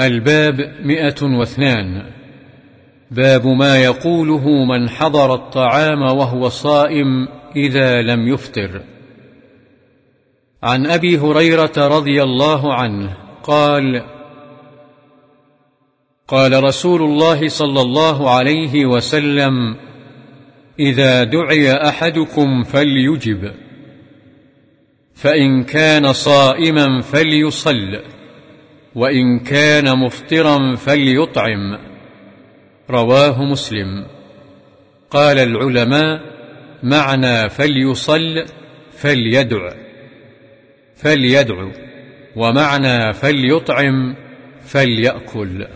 الباب مئة واثنان. باب ما يقوله من حضر الطعام وهو صائم إذا لم يفطر. عن أبي هريرة رضي الله عنه قال قال رسول الله صلى الله عليه وسلم إذا دعي أحدكم فليجب فإن كان صائما فليصل. وإن كان مفطرا فليطعم. رواه مسلم. قال العلماء معنى فليصل فليدع. فليدعو ومعنى فليطعم فليأكل.